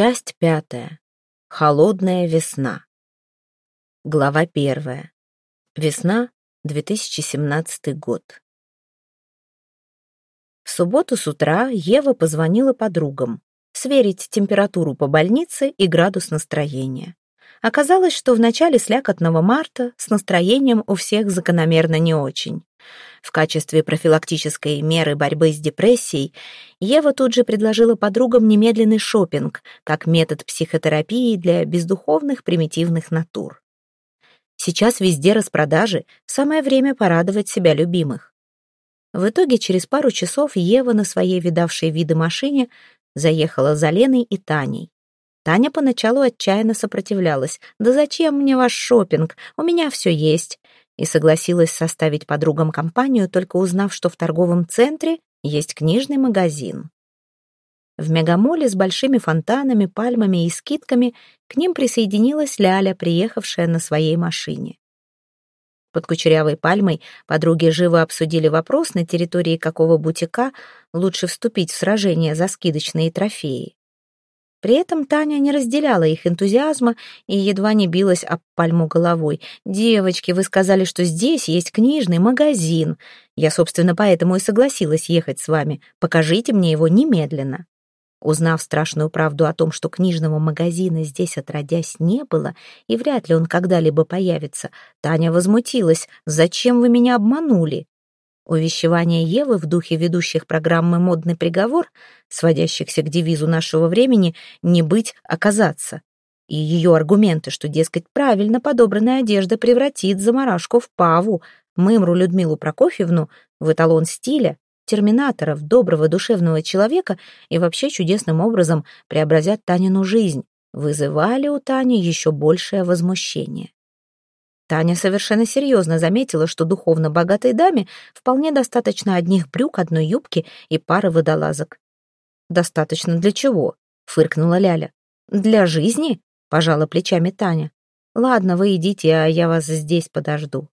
Часть пятая. Холодная весна. Глава первая. Весна, 2017 год. В субботу с утра Ева позвонила подругам сверить температуру по больнице и градус настроения. Оказалось, что в начале слякотного марта с настроением у всех закономерно не очень. В качестве профилактической меры борьбы с депрессией Ева тут же предложила подругам немедленный шопинг как метод психотерапии для бездуховных примитивных натур. Сейчас везде распродажи, самое время порадовать себя любимых. В итоге через пару часов Ева на своей видавшей виды машине заехала за Леной и Таней. Таня поначалу отчаянно сопротивлялась. «Да зачем мне ваш шопинг? У меня все есть и согласилась составить подругам компанию, только узнав, что в торговом центре есть книжный магазин. В мегамоле с большими фонтанами, пальмами и скидками к ним присоединилась Ляля, приехавшая на своей машине. Под кучерявой пальмой подруги живо обсудили вопрос, на территории какого бутика лучше вступить в сражение за скидочные трофеи. При этом Таня не разделяла их энтузиазма и едва не билась об пальму головой. «Девочки, вы сказали, что здесь есть книжный магазин. Я, собственно, поэтому и согласилась ехать с вами. Покажите мне его немедленно». Узнав страшную правду о том, что книжного магазина здесь отродясь не было, и вряд ли он когда-либо появится, Таня возмутилась. «Зачем вы меня обманули?» Увещевание Евы в духе ведущих программы «Модный приговор», сводящихся к девизу нашего времени «не быть, оказаться». И ее аргументы, что, дескать, правильно подобранная одежда превратит заморашку в паву, мымру Людмилу Прокофьевну в эталон стиля, терминатора, в доброго душевного человека и вообще чудесным образом преобразят Танину жизнь, вызывали у Тани еще большее возмущение. Таня совершенно серьезно заметила, что духовно богатой даме вполне достаточно одних брюк, одной юбки и пары водолазок. «Достаточно для чего?» — фыркнула Ляля. «Для жизни?» — пожала плечами Таня. «Ладно, вы идите, а я вас здесь подожду».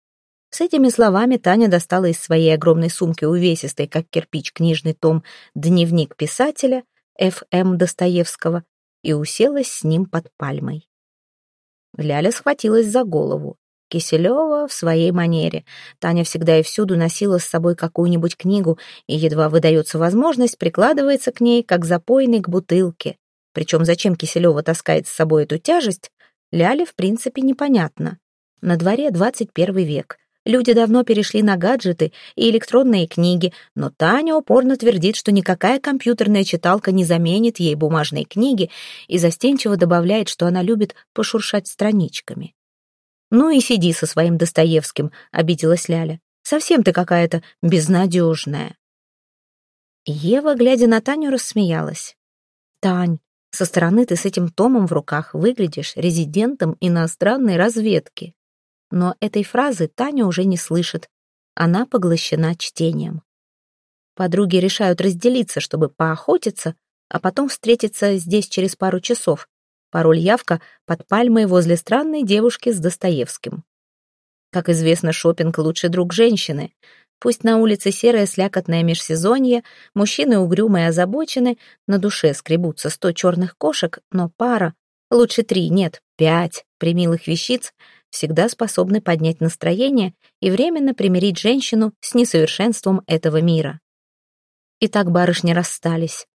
С этими словами Таня достала из своей огромной сумки увесистой, как кирпич, книжный том «Дневник писателя» Ф.М. Достоевского и уселась с ним под пальмой. Ляля схватилась за голову. Киселева в своей манере. Таня всегда и всюду носила с собой какую-нибудь книгу, и едва выдается возможность, прикладывается к ней, как запойный к бутылке. Причем зачем Киселева таскает с собой эту тяжесть, Ляле в принципе непонятно. На дворе 21 век. Люди давно перешли на гаджеты и электронные книги, но Таня упорно твердит, что никакая компьютерная читалка не заменит ей бумажные книги и застенчиво добавляет, что она любит пошуршать страничками. «Ну и сиди со своим Достоевским», — обиделась Ляля. «Совсем ты какая-то безнадежная». Ева, глядя на Таню, рассмеялась. «Тань, со стороны ты с этим томом в руках выглядишь резидентом иностранной разведки». Но этой фразы Таня уже не слышит. Она поглощена чтением. Подруги решают разделиться, чтобы поохотиться, а потом встретиться здесь через пару часов, Пароль явка под пальмой возле странной девушки с Достоевским. Как известно, шопинг лучший друг женщины. Пусть на улице серое слякотное межсезонье, мужчины угрюмые озабочены, на душе скребутся сто черных кошек, но пара, лучше три, нет, пять примилых вещиц всегда способны поднять настроение и временно примирить женщину с несовершенством этого мира. Итак, барышни расстались.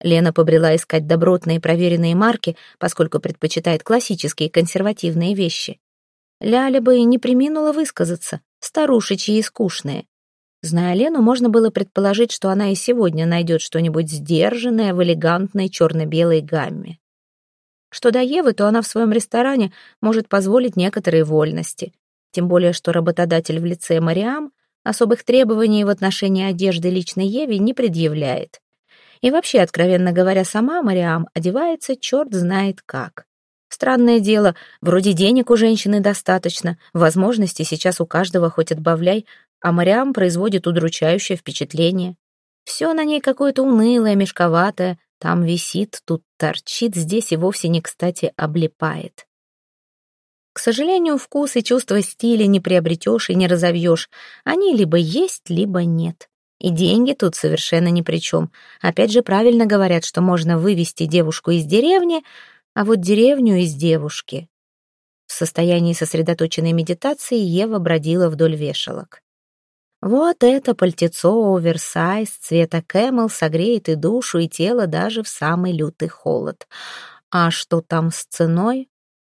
Лена побрела искать добротные проверенные марки, поскольку предпочитает классические консервативные вещи. Ляля бы и не приминула высказаться, старушечьи и скучные. Зная Лену, можно было предположить, что она и сегодня найдет что-нибудь сдержанное в элегантной черно-белой гамме. Что до Евы, то она в своем ресторане может позволить некоторые вольности. Тем более, что работодатель в лице Мариам особых требований в отношении одежды личной Еве не предъявляет. И вообще, откровенно говоря, сама Мариам одевается черт знает как. Странное дело, вроде денег у женщины достаточно, возможностей сейчас у каждого хоть отбавляй, а Мариам производит удручающее впечатление. Все на ней какое-то унылое, мешковатое, там висит, тут торчит, здесь и вовсе не кстати облипает. К сожалению, вкус и чувство стиля не приобретешь и не разовьешь. Они либо есть, либо нет. И деньги тут совершенно ни при чем. Опять же, правильно говорят, что можно вывести девушку из деревни, а вот деревню из девушки. В состоянии сосредоточенной медитации Ева бродила вдоль вешалок. Вот это пальтецо оверсайз цвета кэмел согреет и душу, и тело даже в самый лютый холод. А что там с ценой?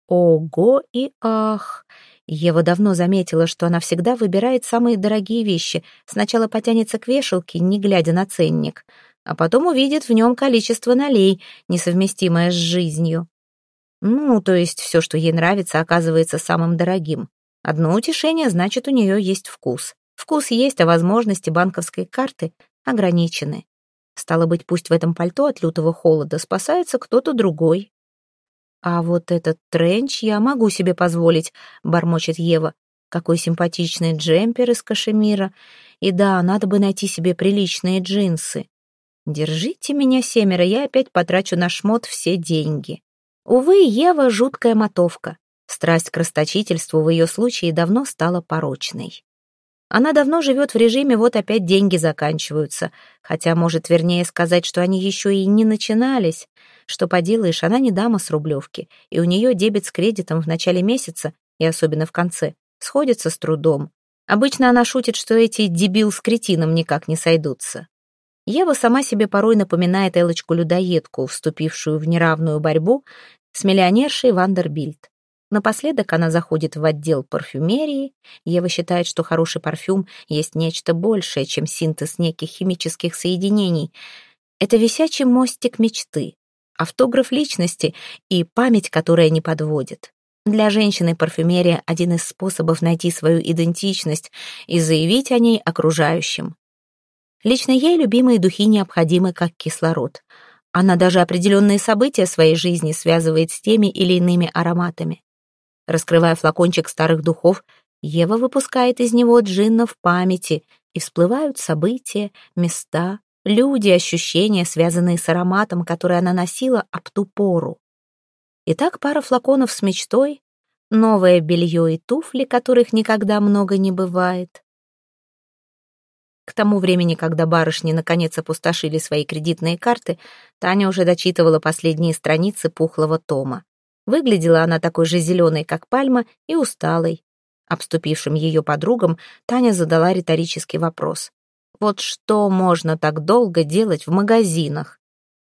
Ого и ах! Ева давно заметила, что она всегда выбирает самые дорогие вещи. Сначала потянется к вешалке, не глядя на ценник, а потом увидит в нем количество налей, несовместимое с жизнью. Ну, то есть все, что ей нравится, оказывается самым дорогим. Одно утешение, значит, у нее есть вкус. Вкус есть, а возможности банковской карты ограничены. Стало быть, пусть в этом пальто от лютого холода спасается кто-то другой. «А вот этот тренч я могу себе позволить», — бормочет Ева. «Какой симпатичный джемпер из кашемира. И да, надо бы найти себе приличные джинсы. Держите меня, семеро, я опять потрачу на шмот все деньги». Увы, Ева — жуткая мотовка. Страсть к расточительству в ее случае давно стала порочной. Она давно живет в режиме «вот опять деньги заканчиваются», хотя, может, вернее сказать, что они еще и не начинались. Что поделаешь, она не дама с Рублевки, и у нее дебет с кредитом в начале месяца, и особенно в конце, сходится с трудом. Обычно она шутит, что эти дебил с кретином никак не сойдутся. Ева сама себе порой напоминает Элочку-людоедку, вступившую в неравную борьбу с миллионершей Вандербильд. Напоследок она заходит в отдел парфюмерии. Ева считает, что хороший парфюм есть нечто большее, чем синтез неких химических соединений. Это висячий мостик мечты, автограф личности и память, которая не подводит. Для женщины парфюмерия — один из способов найти свою идентичность и заявить о ней окружающим. Лично ей любимые духи необходимы как кислород. Она даже определенные события своей жизни связывает с теми или иными ароматами. Раскрывая флакончик старых духов, Ева выпускает из него джинна в памяти, и всплывают события, места, люди, ощущения, связанные с ароматом, который она носила об ту пору. Итак, пара флаконов с мечтой, новое белье и туфли, которых никогда много не бывает. К тому времени, когда барышни наконец опустошили свои кредитные карты, Таня уже дочитывала последние страницы пухлого тома. Выглядела она такой же зеленой, как пальма, и усталой. Обступившим ее подругам Таня задала риторический вопрос. «Вот что можно так долго делать в магазинах?»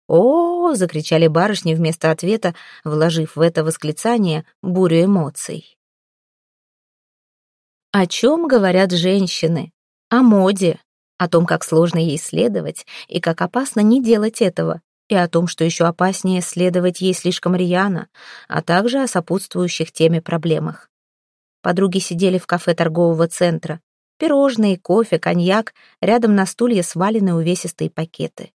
«О!» — закричали барышни вместо ответа, вложив в это восклицание бурю эмоций. О чем говорят женщины? О моде, о том, как сложно ей следовать и как опасно не делать этого, и о том, что еще опаснее следовать ей слишком рьяно, а также о сопутствующих теме проблемах. Подруги сидели в кафе торгового центра. Пирожные, кофе, коньяк, рядом на стулья свалены увесистые пакеты.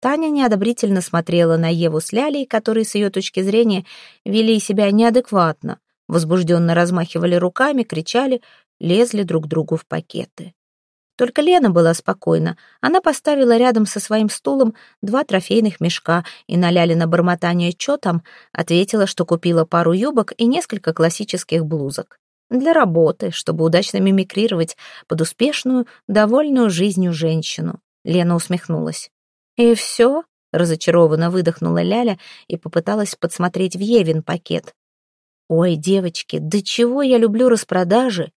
Таня неодобрительно смотрела на Еву с Лялей, которые, с ее точки зрения, вели себя неадекватно, возбужденно размахивали руками, кричали, лезли друг другу в пакеты. Только Лена была спокойна. Она поставила рядом со своим стулом два трофейных мешка и на бормотание «чё там?» ответила, что купила пару юбок и несколько классических блузок. Для работы, чтобы удачно мимикрировать под успешную, довольную жизнью женщину. Лена усмехнулась. «И все?» — разочарованно выдохнула Ляля и попыталась подсмотреть в Евин пакет. «Ой, девочки, да чего я люблю распродажи!»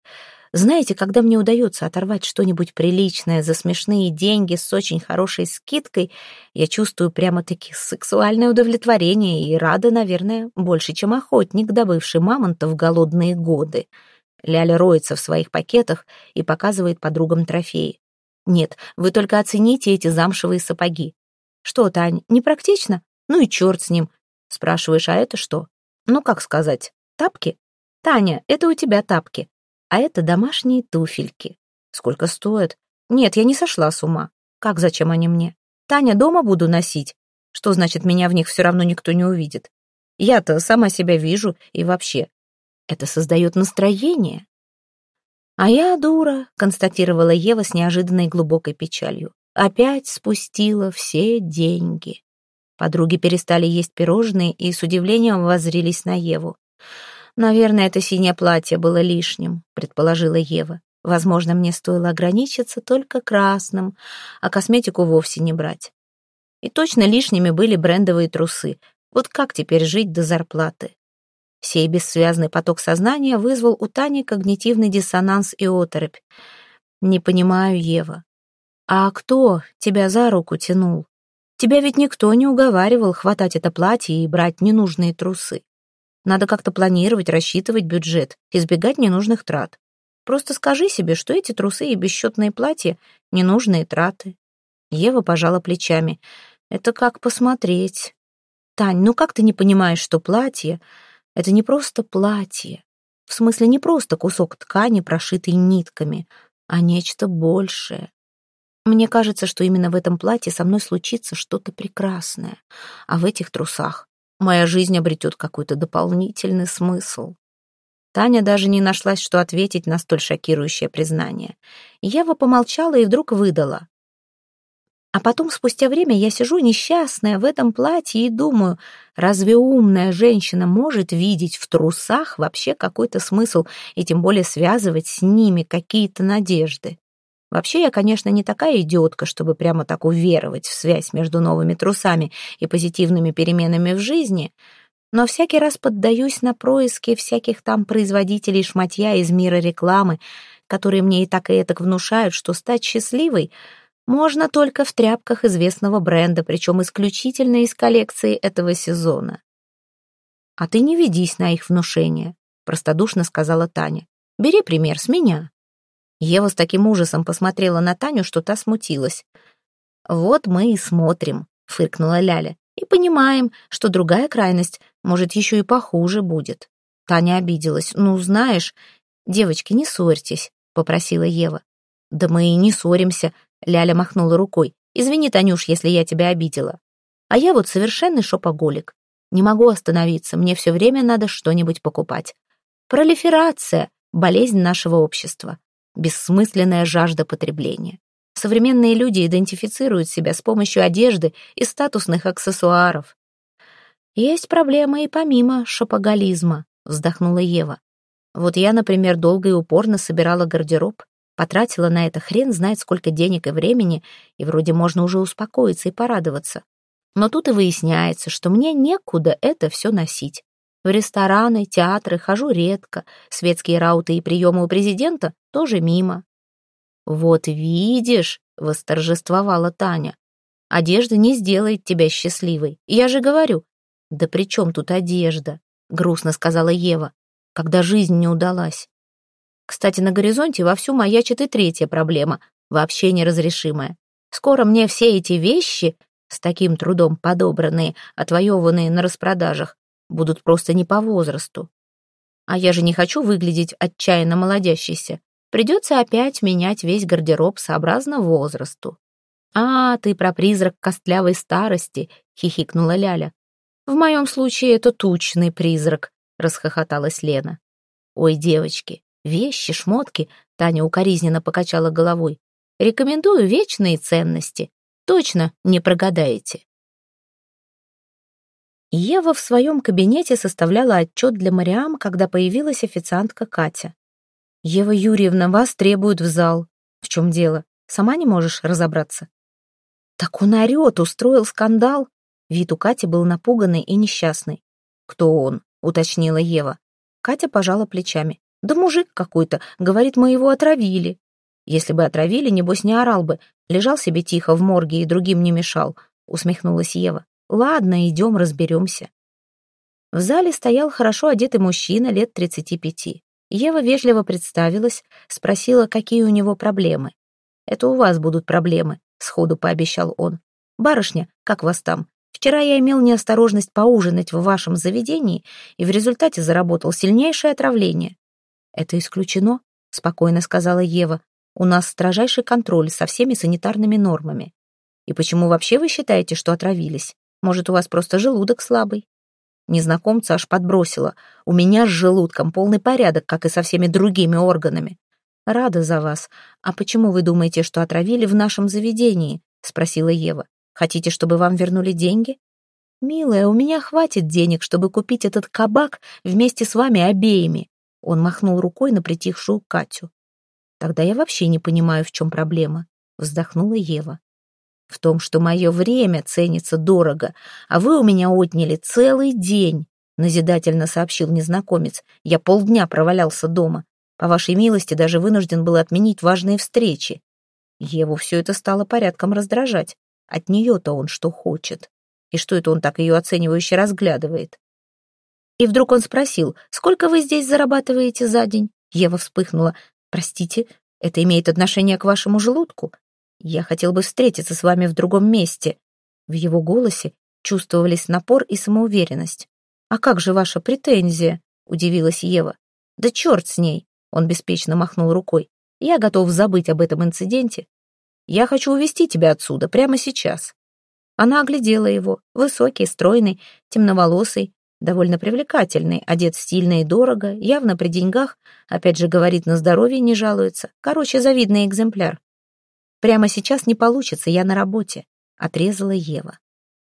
Знаете, когда мне удается оторвать что-нибудь приличное за смешные деньги с очень хорошей скидкой, я чувствую прямо-таки сексуальное удовлетворение и рада, наверное, больше, чем охотник, добывший мамонта в голодные годы. Ляля роется в своих пакетах и показывает подругам трофеи. Нет, вы только оцените эти замшевые сапоги. Что, Тань, непрактично? Ну и черт с ним. Спрашиваешь, а это что? Ну, как сказать, тапки? Таня, это у тебя тапки. А это домашние туфельки. Сколько стоят? Нет, я не сошла с ума. Как зачем они мне? Таня, дома буду носить. Что значит, меня в них все равно никто не увидит? Я-то сама себя вижу и вообще. Это создает настроение. А я дура, констатировала Ева с неожиданной глубокой печалью. Опять спустила все деньги. Подруги перестали есть пирожные и с удивлением воззрились на Еву. «Наверное, это синее платье было лишним», — предположила Ева. Возможно, мне стоило ограничиться только красным, а косметику вовсе не брать. И точно лишними были брендовые трусы. Вот как теперь жить до зарплаты? Сей бессвязный поток сознания вызвал у Тани когнитивный диссонанс и оторопь. «Не понимаю, Ева. А кто тебя за руку тянул? Тебя ведь никто не уговаривал хватать это платье и брать ненужные трусы. Надо как-то планировать, рассчитывать бюджет, избегать ненужных трат. Просто скажи себе, что эти трусы и бесчетные платья — ненужные траты». Ева пожала плечами. «Это как посмотреть. Тань, ну как ты не понимаешь, что платье — это не просто платье? В смысле, не просто кусок ткани, прошитый нитками, а нечто большее. Мне кажется, что именно в этом платье со мной случится что-то прекрасное, а в этих трусах моя жизнь обретет какой-то дополнительный смысл. Таня даже не нашлась, что ответить на столь шокирующее признание. Ева помолчала и вдруг выдала. А потом, спустя время, я сижу несчастная в этом платье и думаю, разве умная женщина может видеть в трусах вообще какой-то смысл и тем более связывать с ними какие-то надежды? Вообще, я, конечно, не такая идиотка, чтобы прямо так уверовать в связь между новыми трусами и позитивными переменами в жизни, но всякий раз поддаюсь на происки всяких там производителей шматья из мира рекламы, которые мне и так и этак внушают, что стать счастливой — можно только в тряпках известного бренда, причем исключительно из коллекции этого сезона. «А ты не ведись на их внушение», — простодушно сказала Таня. «Бери пример с меня». Ева с таким ужасом посмотрела на Таню, что та смутилась. «Вот мы и смотрим», — фыркнула Ляля, «и понимаем, что другая крайность, может, еще и похуже будет». Таня обиделась. «Ну, знаешь, девочки, не ссорьтесь», — попросила Ева. «Да мы и не ссоримся», Ляля махнула рукой. «Извини, Танюш, если я тебя обидела. А я вот совершенный шопоголик. Не могу остановиться, мне все время надо что-нибудь покупать. Пролиферация — болезнь нашего общества. Бессмысленная жажда потребления. Современные люди идентифицируют себя с помощью одежды и статусных аксессуаров. «Есть проблемы и помимо шопоголизма», — вздохнула Ева. «Вот я, например, долго и упорно собирала гардероб. Потратила на это хрен знает сколько денег и времени, и вроде можно уже успокоиться и порадоваться. Но тут и выясняется, что мне некуда это все носить. В рестораны, театры хожу редко, светские рауты и приемы у президента тоже мимо. «Вот видишь», — восторжествовала Таня, — «одежда не сделает тебя счастливой. Я же говорю». «Да при чем тут одежда?» — грустно сказала Ева, — «когда жизнь не удалась. Кстати, на горизонте вовсю маячит и третья проблема, вообще неразрешимая. Скоро мне все эти вещи, с таким трудом подобранные, отвоеванные на распродажах, будут просто не по возрасту. А я же не хочу выглядеть отчаянно молодящейся. Придется опять менять весь гардероб сообразно возрасту. «А, ты про призрак костлявой старости», — хихикнула Ляля. «В моем случае это тучный призрак», — расхохоталась Лена. «Ой, девочки, Вещи, шмотки, Таня укоризненно покачала головой. Рекомендую вечные ценности. Точно не прогадаете. Ева в своем кабинете составляла отчет для Мариам, когда появилась официантка Катя. «Ева Юрьевна, вас требуют в зал. В чем дело? Сама не можешь разобраться?» «Так он орет, устроил скандал». Вид у Кати был напуганный и несчастный. «Кто он?» — уточнила Ева. Катя пожала плечами. Да мужик какой-то, говорит, мы его отравили. Если бы отравили, небось не орал бы, лежал себе тихо в морге и другим не мешал, усмехнулась Ева. Ладно, идем разберемся. В зале стоял хорошо одетый мужчина лет тридцати пяти. Ева вежливо представилась, спросила, какие у него проблемы. «Это у вас будут проблемы», — сходу пообещал он. «Барышня, как вас там? Вчера я имел неосторожность поужинать в вашем заведении и в результате заработал сильнейшее отравление. «Это исключено», — спокойно сказала Ева. «У нас строжайший контроль со всеми санитарными нормами. И почему вообще вы считаете, что отравились? Может, у вас просто желудок слабый?» Незнакомца аж подбросила. «У меня с желудком полный порядок, как и со всеми другими органами». «Рада за вас. А почему вы думаете, что отравили в нашем заведении?» — спросила Ева. «Хотите, чтобы вам вернули деньги?» «Милая, у меня хватит денег, чтобы купить этот кабак вместе с вами обеими. Он махнул рукой на притихшую Катю. Тогда я вообще не понимаю, в чем проблема, вздохнула Ева. В том, что мое время ценится дорого, а вы у меня отняли целый день, назидательно сообщил незнакомец. Я полдня провалялся дома. По вашей милости даже вынужден был отменить важные встречи. Еву все это стало порядком раздражать. От нее-то он что хочет. И что это он так ее оценивающе разглядывает? И вдруг он спросил, сколько вы здесь зарабатываете за день? Ева вспыхнула. Простите, это имеет отношение к вашему желудку? Я хотел бы встретиться с вами в другом месте. В его голосе чувствовались напор и самоуверенность. «А как же ваша претензия?» — удивилась Ева. «Да черт с ней!» — он беспечно махнул рукой. «Я готов забыть об этом инциденте. Я хочу увезти тебя отсюда прямо сейчас». Она оглядела его, высокий, стройный, темноволосый, довольно привлекательный, одет стильно и дорого, явно при деньгах, опять же говорит на здоровье, не жалуется. Короче, завидный экземпляр. «Прямо сейчас не получится, я на работе», — отрезала Ева.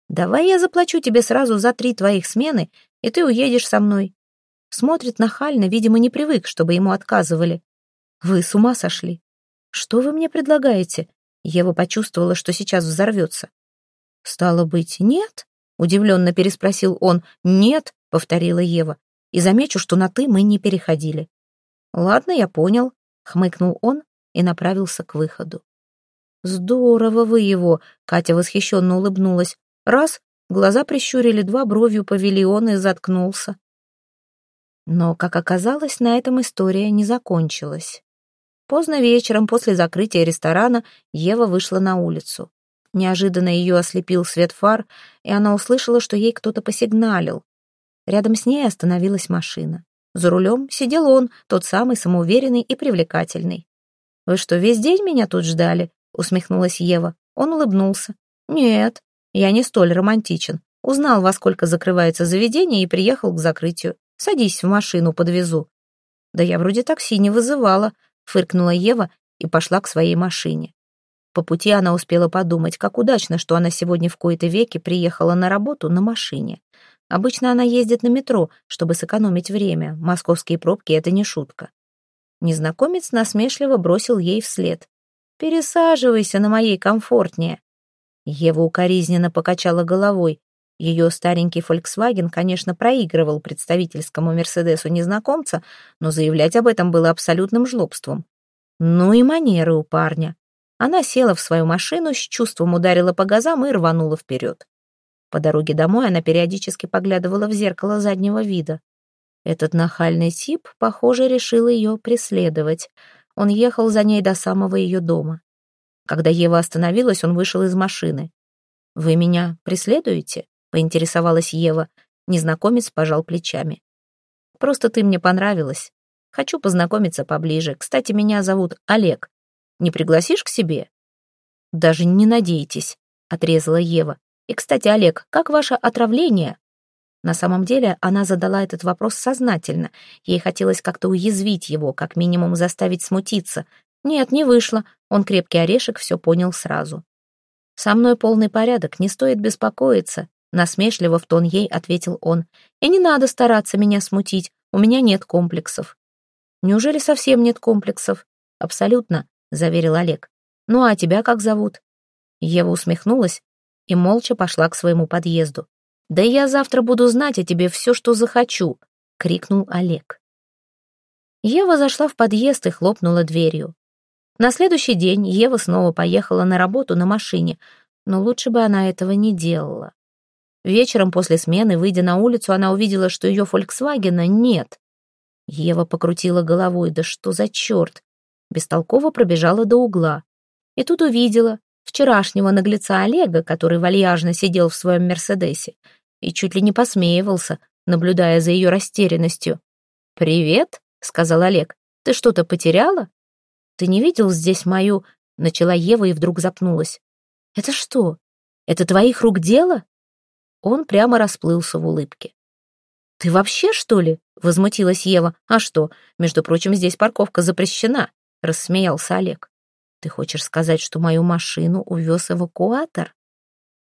«Давай я заплачу тебе сразу за три твоих смены, и ты уедешь со мной». Смотрит нахально, видимо, не привык, чтобы ему отказывали. «Вы с ума сошли? Что вы мне предлагаете?» Ева почувствовала, что сейчас взорвется. «Стало быть, нет?» — удивленно переспросил он. «Нет», — повторила Ева. «И замечу, что на «ты» мы не переходили». «Ладно, я понял», — хмыкнул он и направился к выходу. «Здорово вы его!» — Катя восхищенно улыбнулась. «Раз, глаза прищурили, два бровью повели, и заткнулся». Но, как оказалось, на этом история не закончилась. Поздно вечером, после закрытия ресторана, Ева вышла на улицу. Неожиданно ее ослепил свет фар, и она услышала, что ей кто-то посигналил. Рядом с ней остановилась машина. За рулем сидел он, тот самый самоуверенный и привлекательный. «Вы что, весь день меня тут ждали?» — усмехнулась Ева. Он улыбнулся. «Нет, я не столь романтичен. Узнал, во сколько закрывается заведение, и приехал к закрытию. Садись в машину, подвезу». «Да я вроде такси не вызывала», — фыркнула Ева и пошла к своей машине. По пути она успела подумать, как удачно, что она сегодня в кои-то веки приехала на работу на машине. Обычно она ездит на метро, чтобы сэкономить время. Московские пробки — это не шутка. Незнакомец насмешливо бросил ей вслед. «Пересаживайся на моей комфортнее». Ева укоризненно покачала головой. Ее старенький Volkswagen, конечно, проигрывал представительскому Мерседесу незнакомца, но заявлять об этом было абсолютным жлобством. Ну и манеры у парня. Она села в свою машину, с чувством ударила по газам и рванула вперед. По дороге домой она периодически поглядывала в зеркало заднего вида. Этот нахальный тип, похоже, решил ее преследовать. Он ехал за ней до самого ее дома. Когда Ева остановилась, он вышел из машины. «Вы меня преследуете?» — поинтересовалась Ева. Незнакомец пожал плечами. «Просто ты мне понравилась. Хочу познакомиться поближе. Кстати, меня зовут Олег. Не пригласишь к себе?» «Даже не надейтесь», — отрезала Ева. «И, кстати, Олег, как ваше отравление?» На самом деле она задала этот вопрос сознательно. Ей хотелось как-то уязвить его, как минимум заставить смутиться. Нет, не вышло. Он крепкий орешек все понял сразу. «Со мной полный порядок, не стоит беспокоиться», — насмешливо в тон ей ответил он. «И не надо стараться меня смутить, у меня нет комплексов». «Неужели совсем нет комплексов?» «Абсолютно заверил Олег. «Ну а тебя как зовут?» Ева усмехнулась и молча пошла к своему подъезду. «Да я завтра буду знать о тебе все, что захочу!» — крикнул Олег. Ева зашла в подъезд и хлопнула дверью. На следующий день Ева снова поехала на работу на машине, но лучше бы она этого не делала. Вечером после смены, выйдя на улицу, она увидела, что ее «Фольксвагена» нет. Ева покрутила головой, да что за черт! бестолково пробежала до угла. И тут увидела вчерашнего наглеца Олега, который вальяжно сидел в своем «Мерседесе» и чуть ли не посмеивался, наблюдая за ее растерянностью. «Привет», — сказал Олег, — «ты что-то потеряла?» «Ты не видел здесь мою...» — начала Ева и вдруг запнулась. «Это что? Это твоих рук дело?» Он прямо расплылся в улыбке. «Ты вообще, что ли?» — возмутилась Ева. «А что? Между прочим, здесь парковка запрещена. — рассмеялся Олег. «Ты хочешь сказать, что мою машину увез эвакуатор?»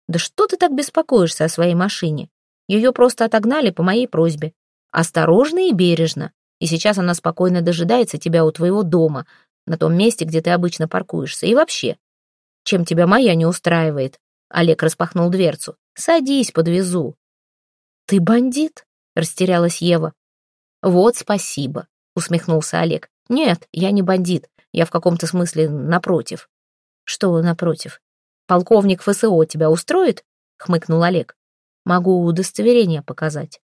«Да что ты так беспокоишься о своей машине? Ее просто отогнали по моей просьбе. Осторожно и бережно. И сейчас она спокойно дожидается тебя у твоего дома. на том месте, где ты обычно паркуешься. И вообще, чем тебя моя не устраивает?» Олег распахнул дверцу. «Садись, подвезу». «Ты бандит?» — растерялась Ева. «Вот спасибо», — усмехнулся Олег. «Нет, я не бандит. Я в каком-то смысле напротив». «Что напротив? Полковник ФСО тебя устроит?» — хмыкнул Олег. «Могу удостоверение показать».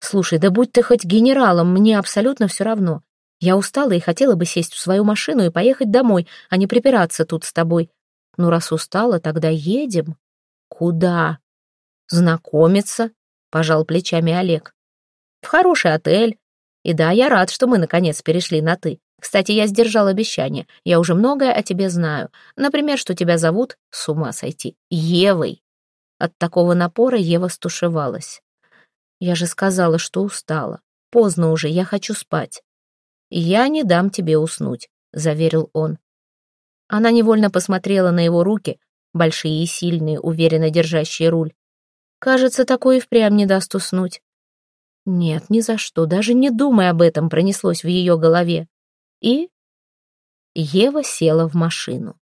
«Слушай, да будь ты хоть генералом, мне абсолютно все равно. Я устала и хотела бы сесть в свою машину и поехать домой, а не припираться тут с тобой. Ну, раз устала, тогда едем». «Куда?» «Знакомиться», — пожал плечами Олег. «В хороший отель. И да, я рад, что мы наконец перешли на «ты». Кстати, я сдержал обещание. Я уже многое о тебе знаю. Например, что тебя зовут, с ума сойти, Евой. От такого напора Ева стушевалась. Я же сказала, что устала. Поздно уже, я хочу спать. Я не дам тебе уснуть, заверил он. Она невольно посмотрела на его руки, большие и сильные, уверенно держащие руль. Кажется, такое впрямь не даст уснуть. Нет, ни за что, даже не думай об этом, пронеслось в ее голове. И Ева села в машину.